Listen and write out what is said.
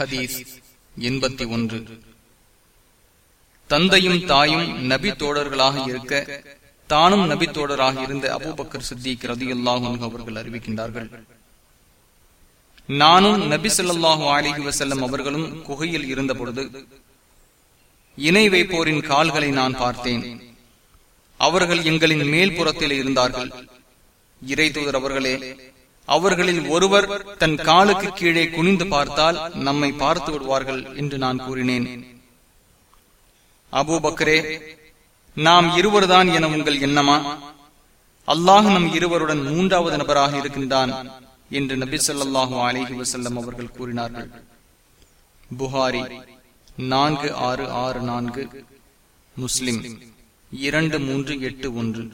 ஹதீஸ் எண்பத்தி ஒன்று. தந்தையும் தாயும் நபி தோழர்களாக இருக்க தானும் நபி தோழராக இருந்த அபூபக்கர் சித்திக் ரதியுல்லாஹு அவர்கள் அறிவிக்கின்றார்கள். நானும் நபி சொல்லாஹு அலிஹி வசல்லம் அவர்களும் குகையில் இருந்த பொழுது இணை வைப்போரின் கால்களை நான் பார்த்தேன். அவர்கள் எங்களின் மேல் புறத்தில் இருந்தார்கள். இறை தூதர் அவர்களே அவர்களில் ஒருவர் தன் காலுக்கு கீழே குனிந்து பார்த்தால் நம்மை பார்த்து விடுவார்கள் என்று நான் கூறினேன். அபூபக்கரே நாம் இருவர்தான் என உங்கள் எண்ணமா? அல்லாஹ் நம் இருவருடன் மூன்றாவது நபராக இருக்கின்றான் என்று நபி சொல்லாஹு அலிஹி வசல்லம் அவர்கள் கூறினார்கள். புகாரி நான்கு ஆறு ஆறு நான்கு முஸ்லிம் இரண்டு மூன்று எட்டு ஒன்று.